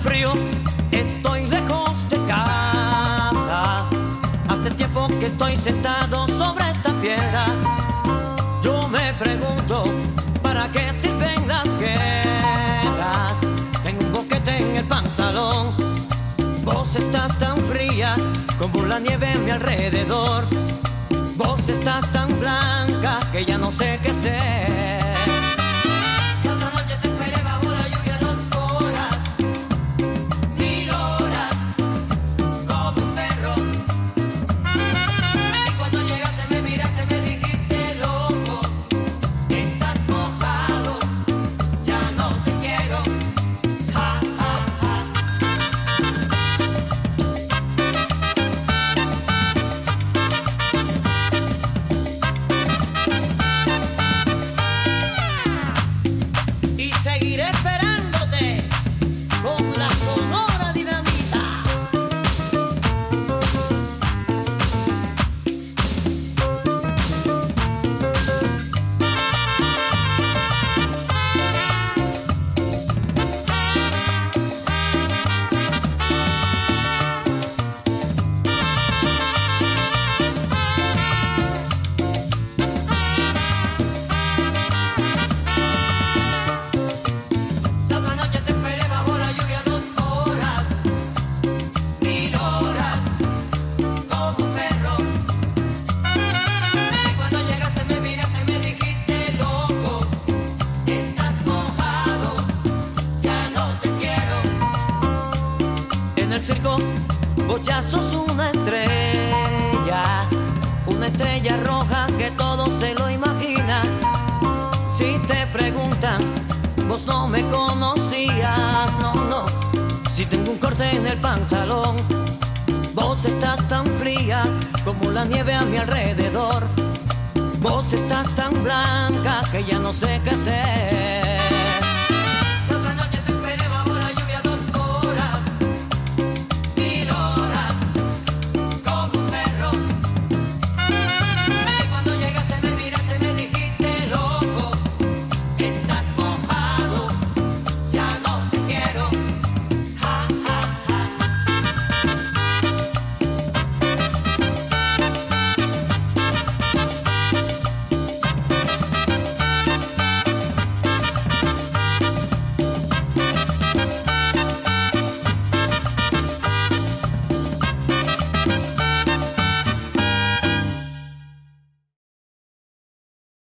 frío, estoy lejos de casa. Hace tiempo que estoy sentado sobre esta piedra. Yo me pregunto, ¿para qué sirven las guerras? Tengo un boquete en el pantalón. Vos estás tan fría como la nieve a mi alrededor. Vos estás tan blanca que ya no sé qué ser. circo, Goya sos una estrella, una estrella roja que todo se lo imagina. Si te preguntan, vos no me conocías, no, no. Si tengo un corte en el pantalón, vos estás tan fría como la nieve a mi alrededor. Vos estás tan blanca que ya no sé qué hacer.